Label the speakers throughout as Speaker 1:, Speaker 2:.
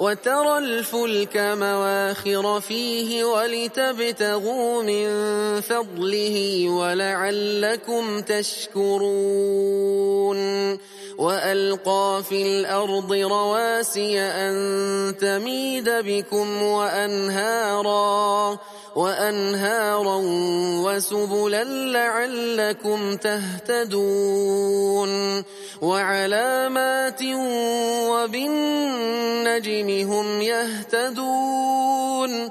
Speaker 1: وترى الفلك مواخر فيه ولتبتغوا من فضله ولعلكم تشكرون. وألقى في الأرض رواسي أن تميد بكم وأنهارا. وأنهارا وسبلا لعلكم تهتدون. وعلامات وبالنجم هم يهتدون.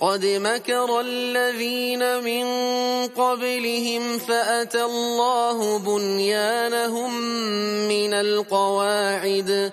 Speaker 1: قد مكر الذين من قبلهم فأتى الله بنيانهم من القواعد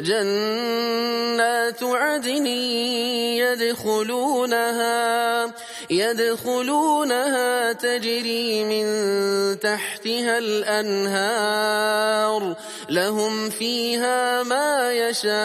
Speaker 1: جنات عدن يدخلونها يدخلونها تجري من تحتها الأنهار. لهم فيها ما يشاءون.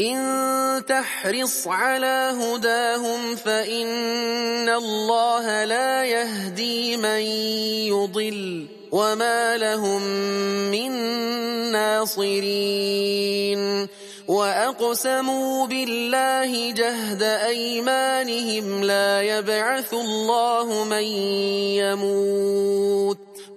Speaker 1: إن تحرص على هداهم فإن الله لا يهدي من يضل وما لهم من ناصرين وأقسموا بالله جهد أيمانهم لا يبعث الله من يموت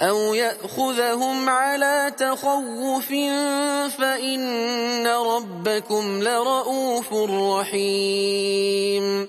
Speaker 1: أو يأخذهم على تخوف فإن ربكم لرؤوف رحيم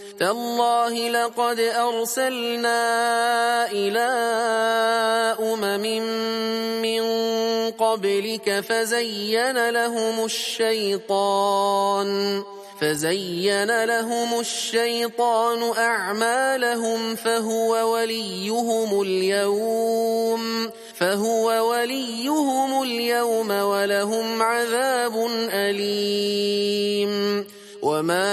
Speaker 1: تالله لقد أرسلنا إلى أمم من قبلك فزين لهم الشيطان فزين لهم الشيطان أعمالهم فهو وليهم اليوم فهو وليهم اليوم ولهم عذاب أليم. وما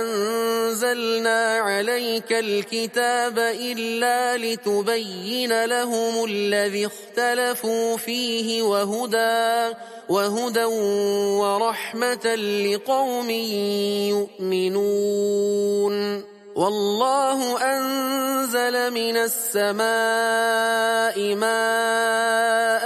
Speaker 1: أنزلنا عليك الكتاب إلا لتبين لهم الذي اختلفوا فيه وهدى وهدى ورحمة لقوم يؤمنون والله أنزل من السماء ماء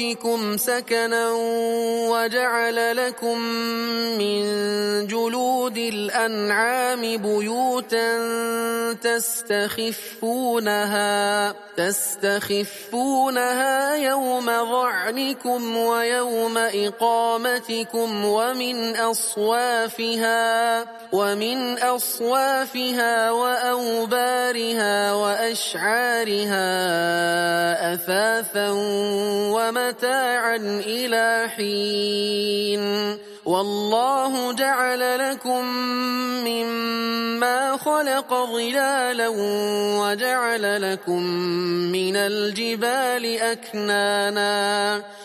Speaker 1: بيوتكم سكنا وجعل لكم من جلود الأنعام بيوتا تستخفونها تستخفونها يوم ظعنكم ويوم إقامتكم ومن أصوافها ومن أصوافها وأوبارها وأشعارها أثاثا ومن متاعا إلى حين. والله جعل لكم مما خلق ظلالا وجعل لكم من الجبال أكنانا.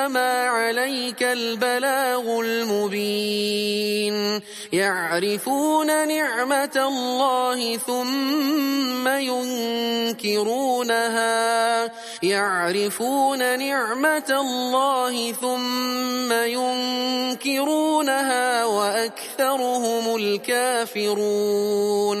Speaker 1: فإنما عليك البلاغ المبين. يعرفون نعمة الله ثم ينكرونها. يعرفون نعمة الله ثم ينكرونها وأكثرهم الكافرون.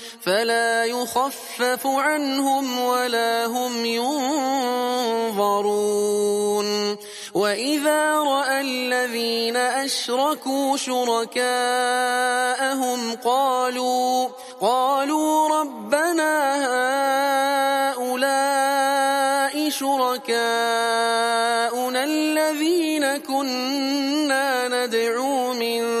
Speaker 1: فلا يخفف عنهم ولا هم ينظرون. وإذا رأى الذين أشركوا شركاءهم قالوا قالوا ربنا هؤلاء شركاؤنا الذين كنا ندعو من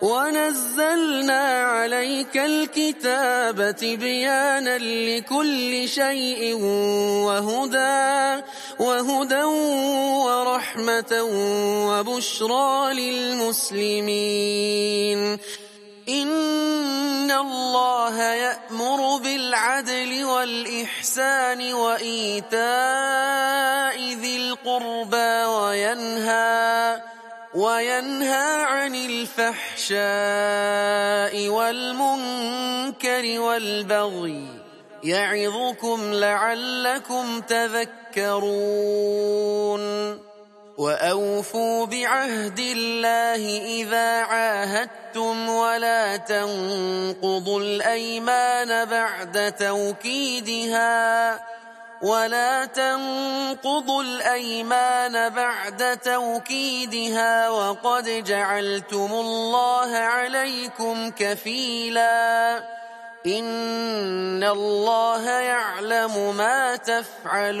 Speaker 1: ونزلنا عليك الكتاب تبيانا لكل شيء وهدى وهدى ورحمة وبشرى للمسلمين. إن الله يأمر بالعدل والإحسان وإيتاء ذي القربى وينهى وينهى عن الفحشاء والمنكر والبغي يعظكم لعلكم تذكرون وأوفوا بعهد الله إذا عاهدتم ولا تنقضوا الأيمان بعد توكيدها ولا تنقضوا الأيمان بعد توكيدها وقد جعلتم الله عليكم كفيلا. إن الله يعلم ما تفعلون.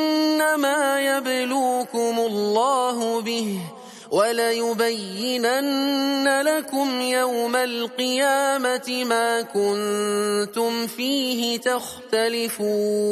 Speaker 1: إنما يبلوكم الله به وليبينن لكم يوم القيامة ما كنتم فيه تختلفون.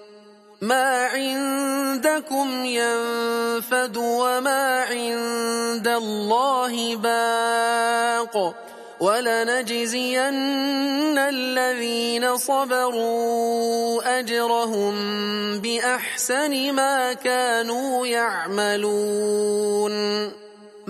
Speaker 1: ما عندكم ينفد وما عند الله باق ولنجزين الذين صبروا أجرهم بأحسن ما كانوا يعملون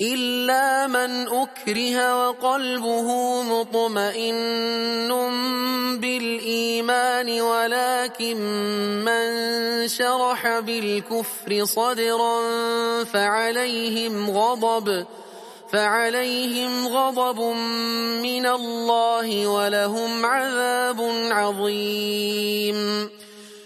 Speaker 1: إلا من أكره وقلبه مطمئن بالإيمان ولكن من شرح بالكفر صدرا فعليهم غضب فعليهم غضب من الله ولهم عذاب عظيم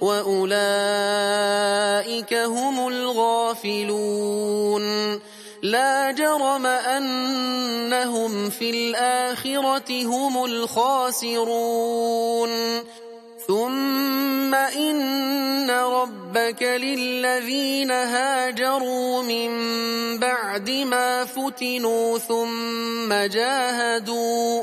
Speaker 1: وأولئك هم الغافلون لا جرم أنهم في الآخرة هم الخاسرون ثم إن ربك للذين هاجروا من بعد ما فتنوا ثم جاهدوا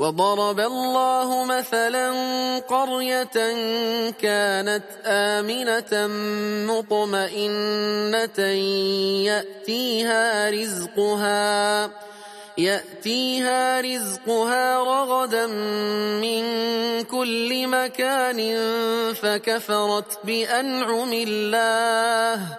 Speaker 1: وضرب الله مثلا قرية كانت آمنة مطمئنة يأتيها رزقها يأتيها رزقها رغدا من كل مكان فكفرت بأنعم الله.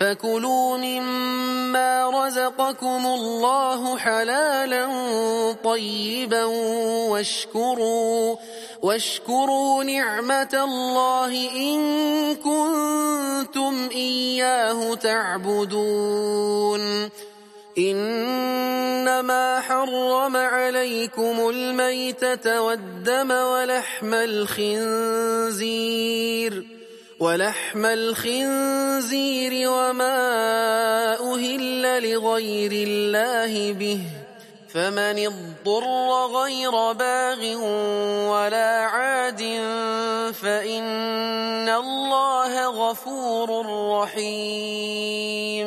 Speaker 1: فكلوا مما رزقكم الله حلالا طيبا واشكروا واشكروا نعمة الله إن كنتم إياه تعبدون. إنما حرم عليكم الميتة والدم ولحم الخنزير. ولحم الخنزير وما أهل لغير الله به فمن اضطر غير باغ ولا عاد فإن الله غفور رحيم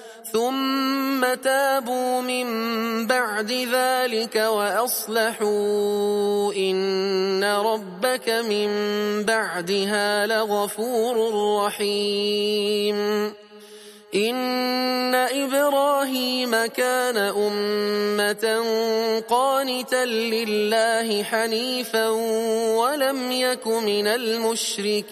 Speaker 1: ثم تابوا من بعد ذلك وأصلحوا إن ربك من بعدها لغفور رحيم. إن إبراهيم كان أمة قانتا لله حنيفا ولم يك من المشركين.